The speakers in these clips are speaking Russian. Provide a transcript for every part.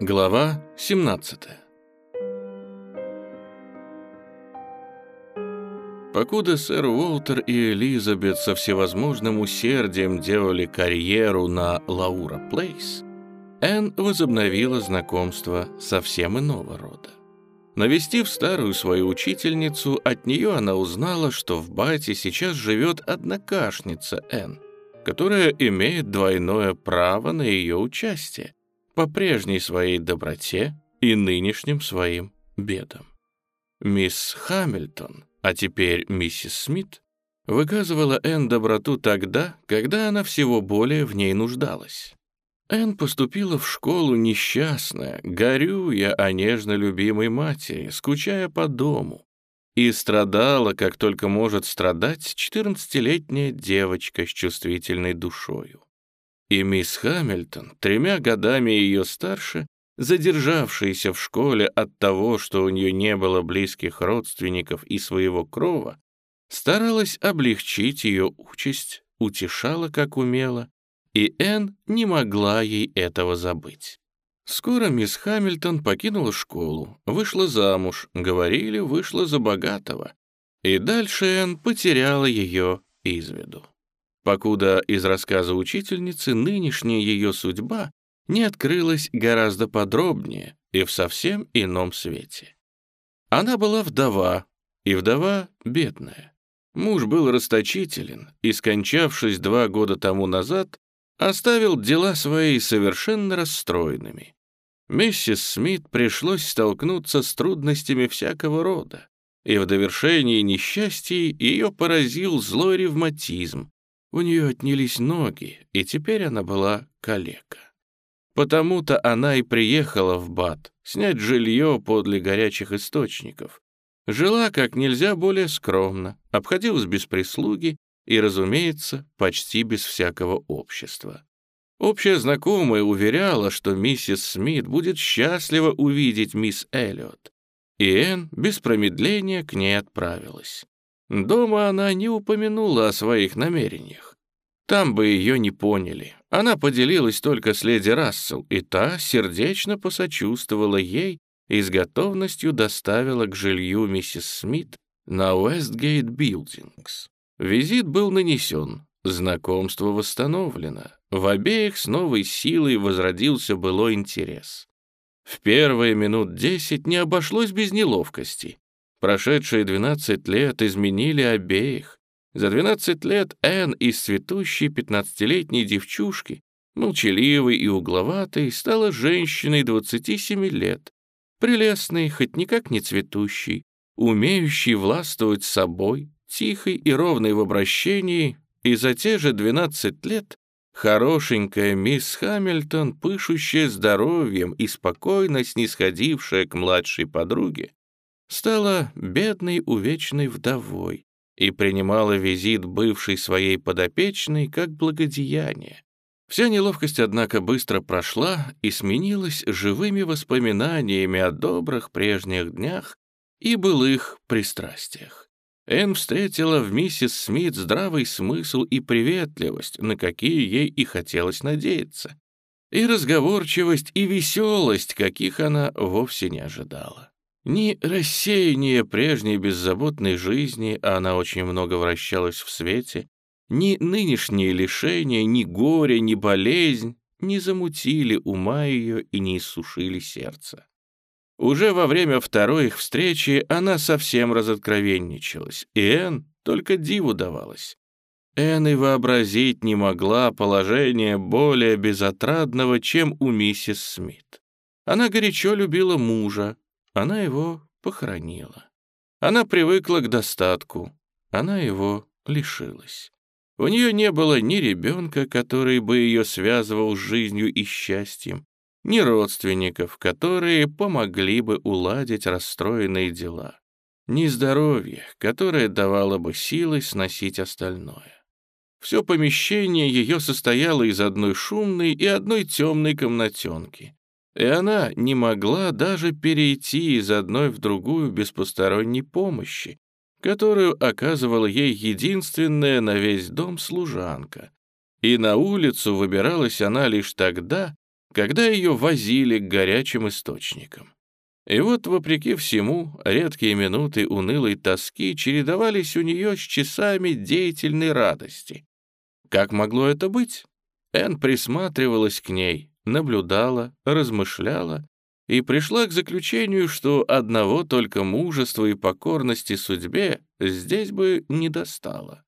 Глава 17 Покуда сэр Уолтер и Элизабет со всевозможным усердием делали карьеру на Лаура Плейс, Энн возобновила знакомство совсем иного рода. Навестив старую свою учительницу, от нее она узнала, что в Бате сейчас живет однокашница Энн, которая имеет двойное право на ее участие по прежней своей доброте и нынешним своим бедам. Мисс Хамильтон, а теперь миссис Смит, выказывала Энн доброту тогда, когда она всего более в ней нуждалась. Энн поступила в школу несчастная, горюя о нежно любимой матери, скучая по дому, и страдала, как только может страдать четырнадцатилетняя девочка с чувствительной душою. И мисс Хамильтон, тремя годами ее старше, задержавшаяся в школе от того, что у нее не было близких родственников и своего крова, старалась облегчить ее участь, утешала, как умела, и Энн не могла ей этого забыть. Скоро мисс Хамильтон покинула школу, вышла замуж, говорили, вышла за богатого, и дальше Энн потеряла ее из виду. Покуда из рассказа учительницы нынешняя ее судьба не открылась гораздо подробнее и в совсем ином свете. Она была вдова, и вдова бедная. Муж был расточителен и, скончавшись два года тому назад, оставил дела свои совершенно расстроенными. Миссис Смит пришлось столкнуться с трудностями всякого рода, и в довершении несчастья ее поразил злой ревматизм. У нее отнялись ноги, и теперь она была калека. Потому-то она и приехала в Бат, снять жилье подле горячих источников. Жила как нельзя более скромно, обходилась без прислуги и, разумеется, почти без всякого общества. Общая знакомая уверяла, что миссис Смит будет счастлива увидеть мисс Эллиот, и Энн без промедления к ней отправилась. Дома она не упомянула о своих намерениях. Там бы ее не поняли. Она поделилась только с леди Рассел, и та сердечно посочувствовала ей и с готовностью доставила к жилью миссис Смит на Уэстгейт Билдингс. Визит был нанесен, знакомство восстановлено. В обеих с новой силой возродился былой интерес. В первые минут десять не обошлось без неловкости. Прошедшие двенадцать лет изменили обеих. За двенадцать лет Энн из цветущей пятнадцатилетней девчушки, молчаливой и угловатой, стала женщиной двадцати семи лет, прелестной, хоть никак не цветущей, умеющей властвовать собой, тихой и ровной в обращении, и за те же 12 лет хорошенькая мисс Хамильтон, пышущая здоровьем и спокойно снисходившая к младшей подруге, стала бедной увечной вдовой и принимала визит бывшей своей подопечной как благодеяние. Вся неловкость, однако, быстро прошла и сменилась живыми воспоминаниями о добрых прежних днях и былых пристрастиях. Энн встретила в миссис Смит здравый смысл и приветливость, на какие ей и хотелось надеяться, и разговорчивость и веселость, каких она вовсе не ожидала. Ни рассеяние прежней беззаботной жизни, а она очень много вращалась в свете, ни нынешние лишения, ни горе, ни болезнь не замутили ума ее и не иссушили сердце. Уже во время второй их встречи она совсем разоткровенничалась, и Энн только диву давалась. Энн и вообразить не могла положение более безотрадного, чем у миссис Смит. Она горячо любила мужа, она его похоронила. Она привыкла к достатку, она его лишилась. У нее не было ни ребенка, который бы ее связывал с жизнью и счастьем, ни родственников, которые помогли бы уладить расстроенные дела, ни здоровья, которое давало бы силы сносить остальное. Все помещение ее состояло из одной шумной и одной темной комнатенки, и она не могла даже перейти из одной в другую без посторонней помощи, которую оказывала ей единственная на весь дом служанка. И на улицу выбиралась она лишь тогда, когда ее возили к горячим источникам. И вот, вопреки всему, редкие минуты унылой тоски чередовались у нее с часами деятельной радости. Как могло это быть? Энн присматривалась к ней, наблюдала, размышляла и пришла к заключению, что одного только мужества и покорности судьбе здесь бы не достало.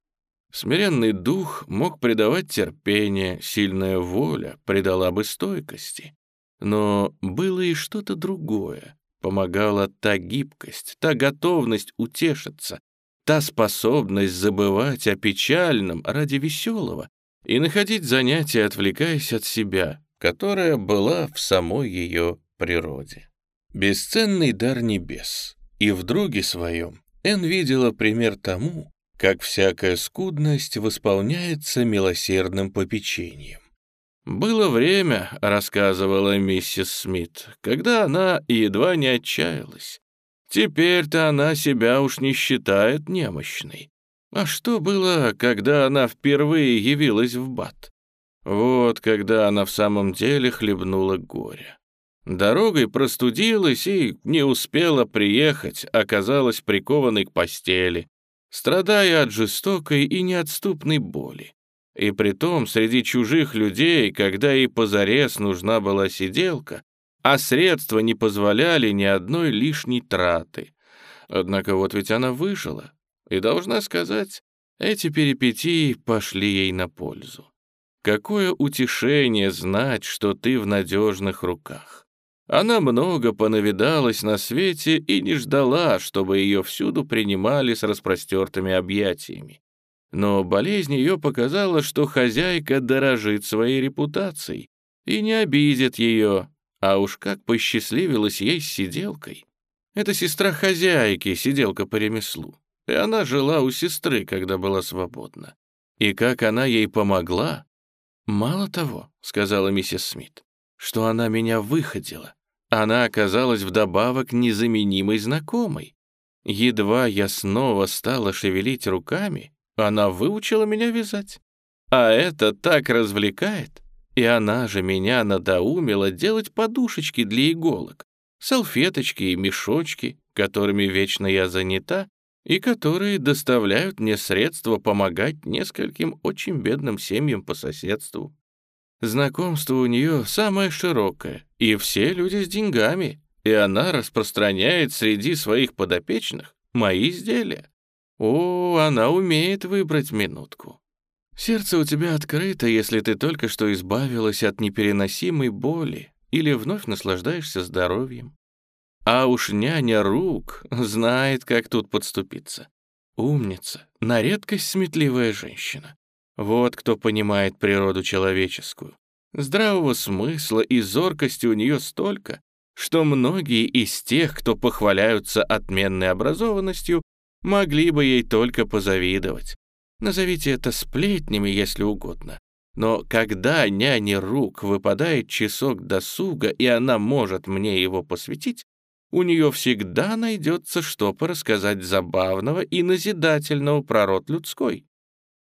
Смиренный дух мог придавать терпение, сильная воля придала бы стойкости. Но было и что-то другое, Помогала та гибкость, та готовность утешиться, та способность забывать о печальном ради веселого и находить занятия, отвлекаясь от себя, которая была в самой ее природе. Бесценный дар небес. И в друге своем Эн видела пример тому, как всякая скудность восполняется милосердным попечением. «Было время», — рассказывала миссис Смит, «когда она едва не отчаялась. Теперь-то она себя уж не считает немощной. А что было, когда она впервые явилась в Бат? Вот когда она в самом деле хлебнула горе. Дорогой простудилась и не успела приехать, оказалась прикованной к постели, страдая от жестокой и неотступной боли. И притом среди чужих людей, когда ей позарез нужна была сиделка, а средства не позволяли ни одной лишней траты. Однако вот ведь она выжила, и, должна сказать, эти перипетии пошли ей на пользу. Какое утешение знать, что ты в надежных руках. Она много понавидалась на свете и не ждала, чтобы ее всюду принимали с распростертыми объятиями. Но болезнь ее показала, что хозяйка дорожит своей репутацией и не обидит ее, а уж как посчастливилась ей с сиделкой. Это сестра хозяйки, сиделка по ремеслу, и она жила у сестры, когда была свободна. И как она ей помогла? «Мало того», — сказала миссис Смит, — «что она меня выходила. Она оказалась вдобавок незаменимой знакомой. Едва я снова стала шевелить руками, она выучила меня вязать. А это так развлекает. И она же меня надоумила делать подушечки для иголок, салфеточки и мешочки, которыми вечно я занята, и которые доставляют мне средства помогать нескольким очень бедным семьям по соседству. Знакомство у нее самое широкое, и все люди с деньгами, и она распространяет среди своих подопечных мои изделия. О, она умеет выбрать минутку. Сердце у тебя открыто, если ты только что избавилась от непереносимой боли или вновь наслаждаешься здоровьем. А уж няня рук знает, как тут подступиться. Умница, на редкость сметливая женщина. Вот кто понимает природу человеческую. Здравого смысла и зоркости у нее столько, что многие из тех, кто похваляются отменной образованностью, могли бы ей только позавидовать. Назовите это сплетнями, если угодно. Но когда няне рук выпадает часок досуга, и она может мне его посвятить, у нее всегда найдется что порассказать забавного и назидательного про род людской.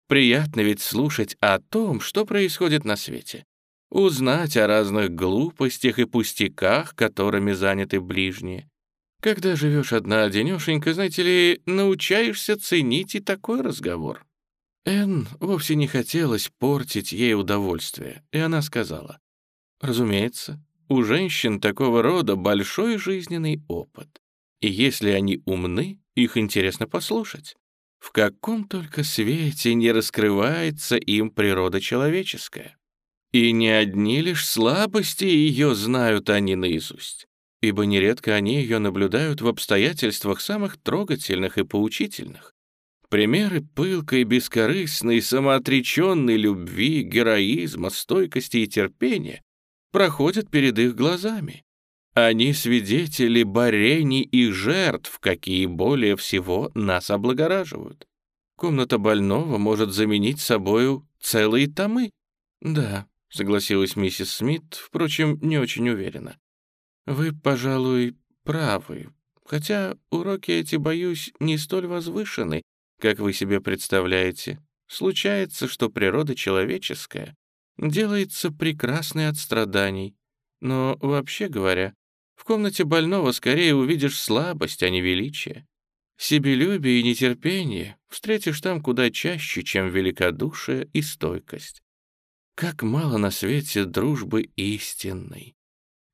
Приятно ведь слушать о том, что происходит на свете. Узнать о разных глупостях и пустяках, которыми заняты ближние. Когда живешь одна-одинешенька, знаете ли, научаешься ценить и такой разговор. Энн вовсе не хотелось портить ей удовольствие, и она сказала, «Разумеется, у женщин такого рода большой жизненный опыт, и если они умны, их интересно послушать. В каком только свете не раскрывается им природа человеческая. И не одни лишь слабости ее знают они наизусть ибо нередко они ее наблюдают в обстоятельствах самых трогательных и поучительных. Примеры пылкой, бескорыстной, самоотреченной любви, героизма, стойкости и терпения проходят перед их глазами. Они свидетели борений и жертв, какие более всего нас облагораживают. Комната больного может заменить собою целые томы. Да, согласилась миссис Смит, впрочем, не очень уверенно. Вы, пожалуй, правы, хотя уроки эти, боюсь, не столь возвышены, как вы себе представляете. Случается, что природа человеческая делается прекрасной от страданий, Но, вообще говоря, в комнате больного скорее увидишь слабость, а не величие. Себелюбие и нетерпение встретишь там куда чаще, чем великодушие и стойкость. Как мало на свете дружбы истинной.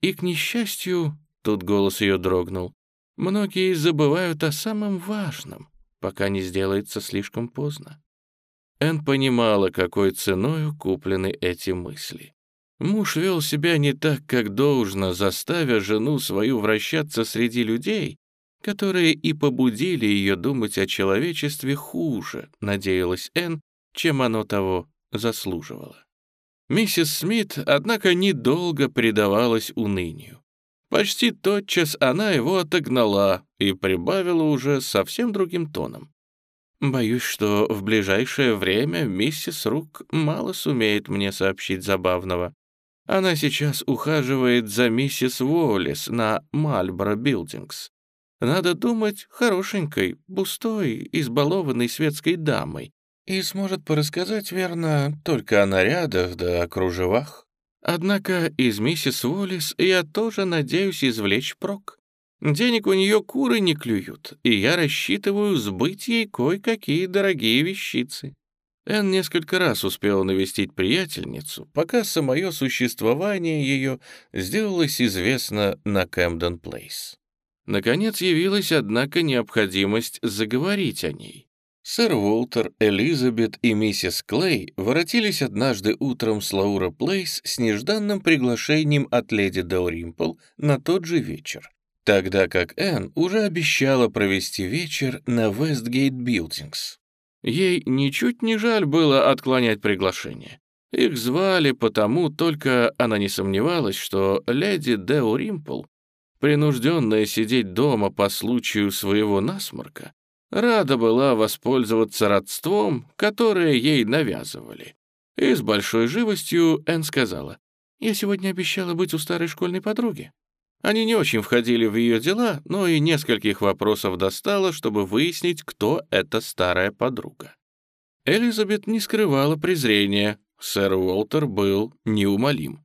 И, к несчастью, тут голос ее дрогнул, многие забывают о самом важном, пока не сделается слишком поздно. Эн понимала, какой ценою куплены эти мысли. Муж вел себя не так, как должно, заставя жену свою вращаться среди людей, которые и побудили ее думать о человечестве хуже, надеялась Энн, чем оно того заслуживало. Миссис Смит, однако, недолго предавалась унынию. Почти тотчас она его отогнала и прибавила уже совсем другим тоном. «Боюсь, что в ближайшее время миссис Рук мало сумеет мне сообщить забавного. Она сейчас ухаживает за миссис Уоллес на Мальборо Билдингс. Надо думать хорошенькой, пустой, избалованной светской дамой. И сможет порассказать, верно, только о нарядах да о кружевах. Однако из миссис Уоллес я тоже надеюсь извлечь прок. Денег у нее куры не клюют, и я рассчитываю сбыть ей кое-какие дорогие вещицы. Эн несколько раз успела навестить приятельницу, пока самое существование ее сделалось известно на Кэмден Плейс. Наконец явилась, однако, необходимость заговорить о ней. Сэр Уолтер, Элизабет и миссис Клей воротились однажды утром с Лаура Плейс с нежданным приглашением от леди Дэлримпл на тот же вечер, тогда как Энн уже обещала провести вечер на Вестгейт Билдингс. Ей ничуть не жаль было отклонять приглашение. Их звали потому, только она не сомневалась, что леди Дэлримпл, принужденная сидеть дома по случаю своего насморка, рада была воспользоваться родством, которое ей навязывали. И с большой живостью Энн сказала, «Я сегодня обещала быть у старой школьной подруги. Они не очень входили в ее дела, но и нескольких вопросов достало, чтобы выяснить, кто эта старая подруга. Элизабет не скрывала презрения, сэр Уолтер был неумолим.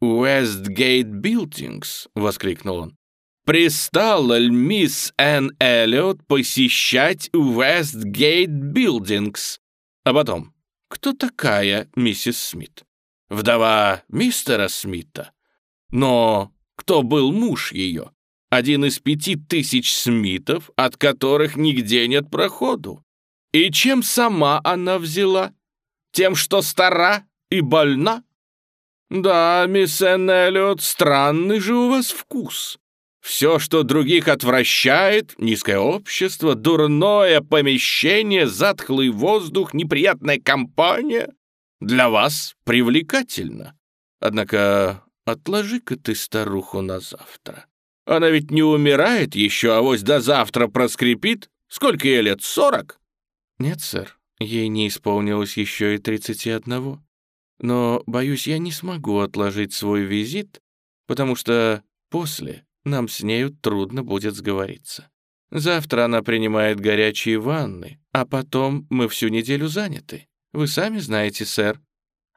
«Уэстгейт Билдингс!» — воскликнул он. «Пристала ли мисс Энн Эллиот посещать Уэстгейт Билдингс?» А потом, кто такая миссис Смит? Вдова мистера Смита. Но кто был муж ее. Один из пяти тысяч смитов, от которых нигде нет проходу. И чем сама она взяла? Тем, что стара и больна? Да, мисс Энн странный же у вас вкус. Все, что других отвращает, низкое общество, дурное помещение, затхлый воздух, неприятная компания, для вас привлекательно. Однако Отложи-ка ты старуху на завтра. Она ведь не умирает еще, а вось до завтра проскрипит. Сколько ей лет, сорок? Нет, сэр, ей не исполнилось еще и тридцати одного. Но, боюсь, я не смогу отложить свой визит, потому что после нам с нею трудно будет сговориться. Завтра она принимает горячие ванны, а потом мы всю неделю заняты. Вы сами знаете, сэр,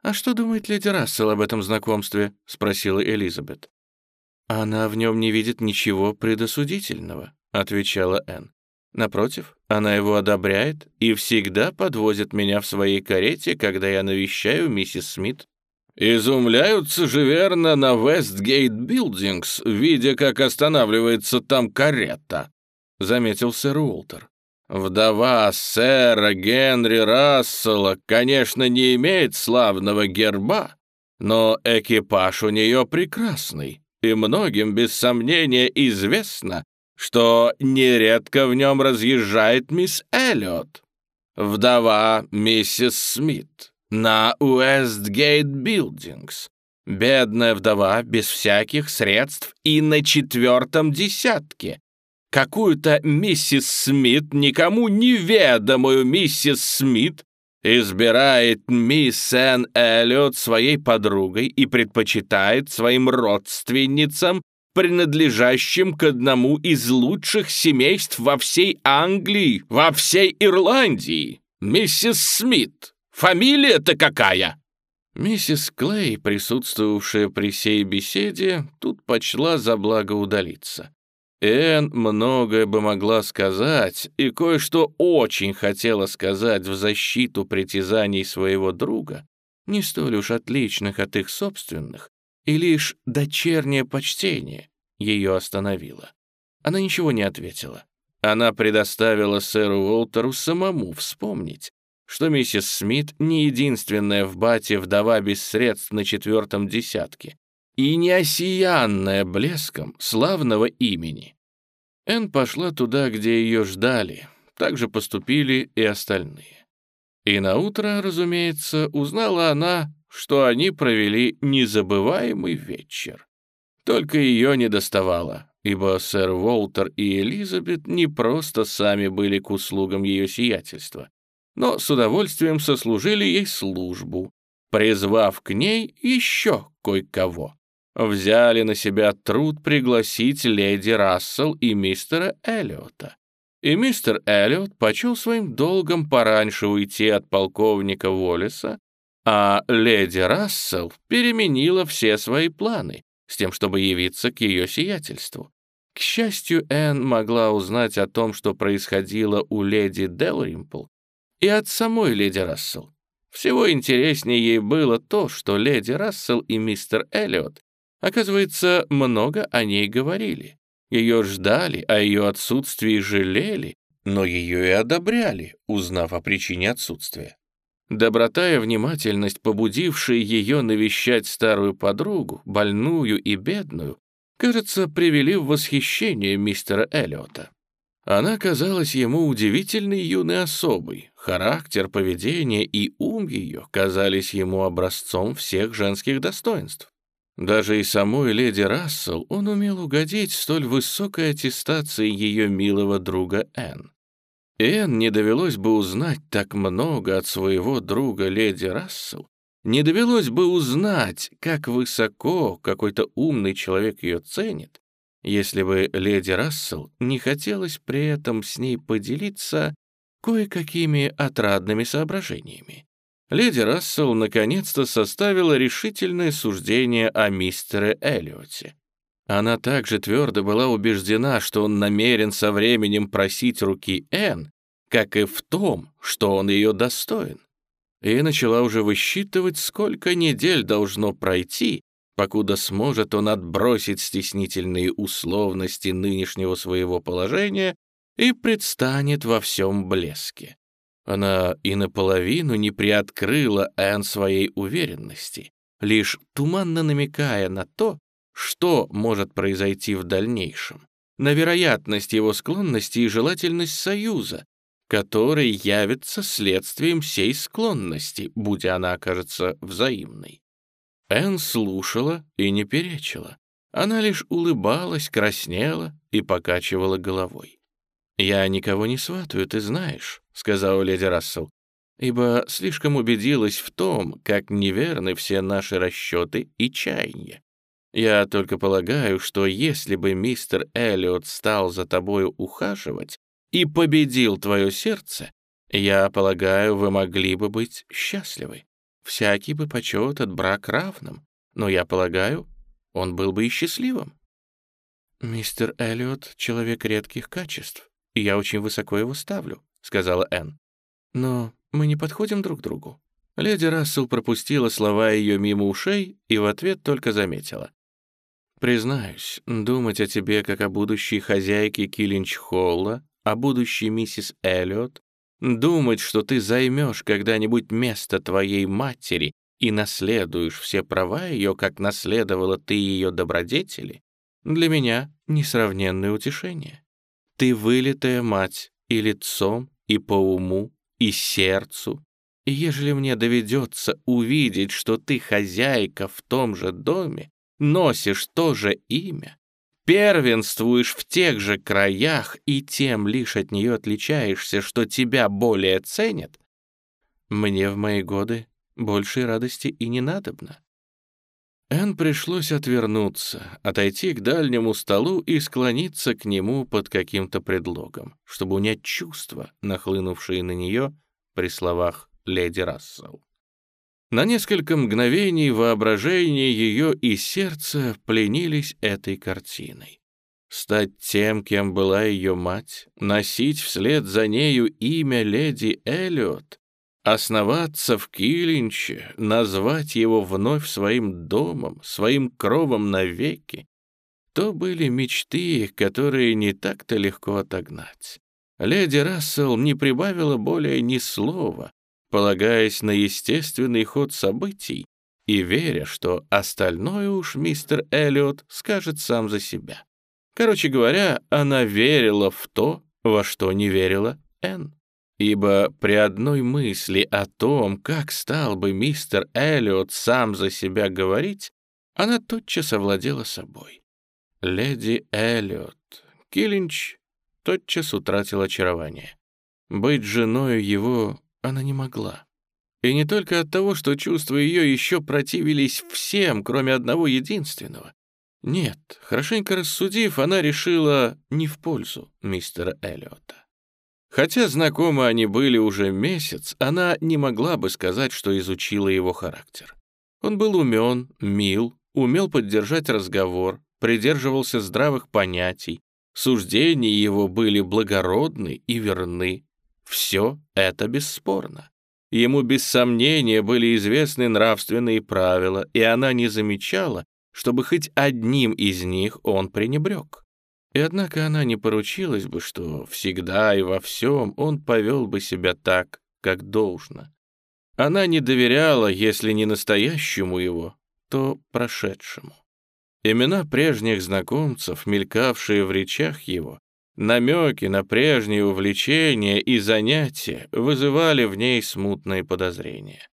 «А что думает леди Рассел об этом знакомстве?» — спросила Элизабет. «Она в нем не видит ничего предосудительного», — отвечала Энн. «Напротив, она его одобряет и всегда подвозит меня в своей карете, когда я навещаю миссис Смит». «Изумляются же верно на Вестгейт Билдингс, видя, как останавливается там карета», — заметил сэр Уолтер. Вдова сэра Генри Рассела, конечно, не имеет славного герба, но экипаж у нее прекрасный, и многим без сомнения известно, что нередко в нем разъезжает мисс Эллиот, вдова миссис Смит, на Уэстгейт Билдингс. Бедная вдова без всяких средств и на четвертом десятке, какую-то миссис Смит, никому неведомую миссис Смит, избирает мисс Энн Эллиот своей подругой и предпочитает своим родственницам, принадлежащим к одному из лучших семейств во всей Англии, во всей Ирландии. Миссис Смит. Фамилия-то какая? Миссис Клей, присутствовавшая при сей беседе, тут почла за благо удалиться. Энн многое бы могла сказать, и кое-что очень хотела сказать в защиту притязаний своего друга, не столь уж отличных от их собственных, и лишь дочернее почтение ее остановило. Она ничего не ответила. Она предоставила сэру Уолтеру самому вспомнить, что миссис Смит не единственная в бате вдова без средств на четвертом десятке и не осиянная блеском славного имени. Энн пошла туда, где ее ждали, так же поступили и остальные. И наутро, разумеется, узнала она, что они провели незабываемый вечер. Только ее не доставало, ибо сэр Уолтер и Элизабет не просто сами были к услугам ее сиятельства, но с удовольствием сослужили ей службу, призвав к ней еще кое-кого. Взяли на себя труд пригласить леди Рассел и мистера Эллиота. И мистер Эллиот почел своим долгом пораньше уйти от полковника Уоллеса, а леди Рассел переменила все свои планы с тем, чтобы явиться к ее сиятельству. К счастью, Энн могла узнать о том, что происходило у леди Делримпл, и от самой леди Рассел. Всего интереснее ей было то, что леди Рассел и мистер Эллиот, оказывается, много о ней говорили. Ее ждали, а ее отсутствии жалели, но ее и одобряли, узнав о причине отсутствия. Доброта и внимательность, побудившие ее навещать старую подругу, больную и бедную, кажется, привели в восхищение мистера Эллиота. Она казалась ему удивительной юной особой, характер, поведение и ум ее казались ему образцом всех женских достоинств. Даже и самой леди Рассел он умел угодить столь высокой аттестации ее милого друга Энн. Энн не довелось бы узнать так много от своего друга леди Рассел, не довелось бы узнать, как высоко какой-то умный человек ее ценит, если бы леди Рассел не хотелось при этом с ней поделиться кое-какими отрадными соображениями. Леди Рассел наконец-то составила решительное суждение о мистере Эллиоте. Она также твердо была убеждена, что он намерен со временем просить руки Энн, как и в том, что он ее достоин. И начала уже высчитывать, сколько недель должно пройти, покуда сможет он отбросить стеснительные условности нынешнего своего положения и предстанет во всем блеске. Она и наполовину не приоткрыла Энн своей уверенности, лишь туманно намекая на то, что может произойти в дальнейшем, на вероятность его склонности и желательность союза, который явится следствием сей склонности, будь она окажется взаимной. Энн слушала и не перечила. Она лишь улыбалась, краснела и покачивала головой. «Я никого не сватаю, ты знаешь», — сказала леди Рассел, «ибо слишком убедилась в том, как неверны все наши расчеты и чаяния. Я только полагаю, что если бы мистер Эллиот стал за тобою ухаживать и победил твое сердце, я полагаю, вы могли бы быть счастливы. Всякий бы почет от брак равным, но я полагаю, он был бы и счастливым. «Мистер Эллиот — человек редких качеств, я очень высоко его ставлю», — сказала Энн. «Но мы не подходим друг другу». Леди Рассел пропустила слова ее мимо ушей и в ответ только заметила. Признаюсь, думать о тебе как о будущей хозяйке Киллинч-Холла, о будущей миссис Эллиот, думать, что ты займешь когда-нибудь место твоей матери и наследуешь все права ее, как наследовала ты ее добродетели, для меня несравненное утешение. Ты вылитая мать и лицом, и по уму, и сердцу, и ежели мне доведется увидеть, что ты хозяйка в том же доме, носишь то же имя, первенствуешь в тех же краях и тем лишь от нее отличаешься, что тебя более ценят, мне в мои годы большей радости и не надобно. Эн пришлось отвернуться, отойти к дальнему столу и склониться к нему под каким-то предлогом, чтобы унять чувства, нахлынувшие на нее при словах леди Рассел. На несколько мгновений воображение ее и сердце пленились этой картиной. Стать тем, кем была ее мать, носить вслед за нею имя леди Эллиот, основаться в Килинче, назвать его вновь своим домом, своим кровом навеки, то были мечты, которые не так-то легко отогнать. Леди Рассел не прибавила более ни слова, полагаясь на естественный ход событий и веря, что остальное уж мистер Эллиот скажет сам за себя. Короче говоря, она верила в то, во что не верила Энн. Ибо при одной мысли о том, как стал бы мистер Эллиот сам за себя говорить, она тотчас овладела собой. Леди Эллиот. Киллинч тотчас утратил очарование. Быть женой его она не могла. И не только от того, что чувства ее еще противились всем, кроме одного единственного. Нет, хорошенько рассудив, она решила не в пользу мистера Эллиота. Хотя знакомы они были уже месяц, она не могла бы сказать, что изучила его характер. Он был умен, мил, умел поддержать разговор, придерживался здравых понятий, суждения его были благородны и верны, все это бесспорно. Ему без сомнения были известны нравственные правила, и она не замечала, чтобы хоть одним из них он пренебрег. И однако она не поручилась бы, что всегда и во всем он повел бы себя так, как должно. Она не доверяла, если не настоящему его, то прошедшему. Имена прежних знакомцев, мелькавшие в речах его, Намеки на прежние увлечения и занятия вызывали в ней смутные подозрения.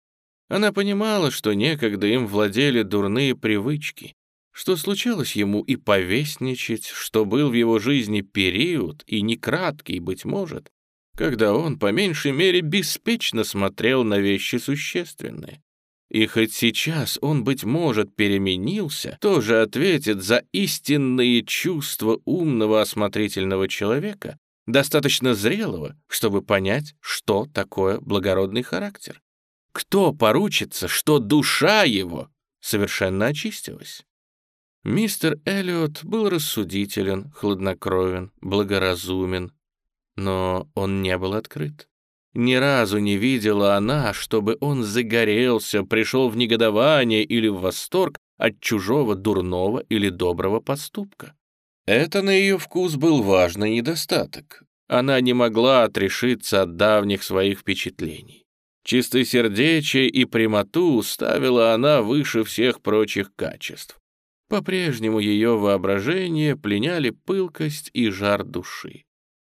Она понимала, что некогда им владели дурные привычки, что случалось ему и повестничать, что был в его жизни период, и не краткий, быть может, когда он, по меньшей мере, беспечно смотрел на вещи существенные. И хоть сейчас он, быть может, переменился, тоже ответит за истинные чувства умного осмотрительного человека, достаточно зрелого, чтобы понять, что такое благородный характер. Кто поручится, что душа его совершенно очистилась? Мистер Эллиот был рассудителен, хладнокровен, благоразумен, но он не был открыт. Ни разу не видела она, чтобы он загорелся, пришел в негодование или в восторг от чужого дурного или доброго поступка. Это на ее вкус был важный недостаток. Она не могла отрешиться от давних своих впечатлений. Чистосердечие и прямоту ставила она выше всех прочих качеств. По-прежнему ее воображение пленяли пылкость и жар души.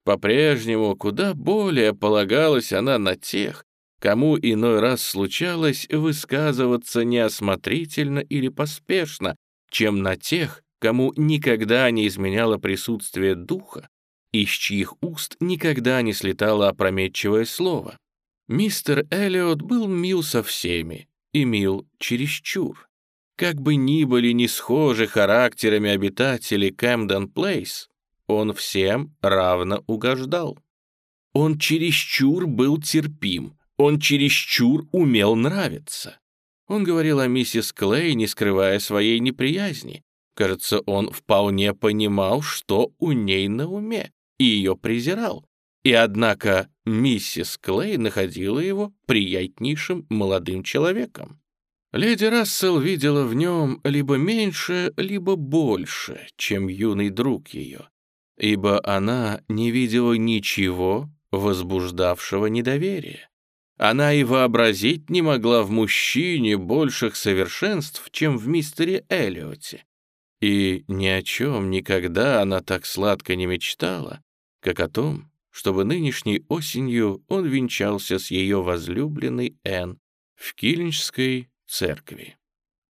По-прежнему куда более полагалась она на тех, кому иной раз случалось высказываться неосмотрительно или поспешно, чем на тех, кому никогда не изменяло присутствие духа, из чьих уст никогда не слетало опрометчивое слово. Мистер Эллиот был мил со всеми и мил чересчур. Как бы ни были не схожи характерами обитателей Кэмден Плейс, он всем равно угождал. Он чересчур был терпим, он чересчур умел нравиться. Он говорил о миссис Клей, не скрывая своей неприязни. Кажется, он вполне понимал, что у ней на уме, и ее презирал. И однако миссис Клей находила его приятнейшим молодым человеком. Леди Рассел видела в нем либо меньше, либо больше, чем юный друг ее ибо она не видела ничего, возбуждавшего недоверие. Она и вообразить не могла в мужчине больших совершенств, чем в мистере Эллиоте. И ни о чем никогда она так сладко не мечтала, как о том, чтобы нынешней осенью он венчался с ее возлюбленной Энн в Килинчской церкви.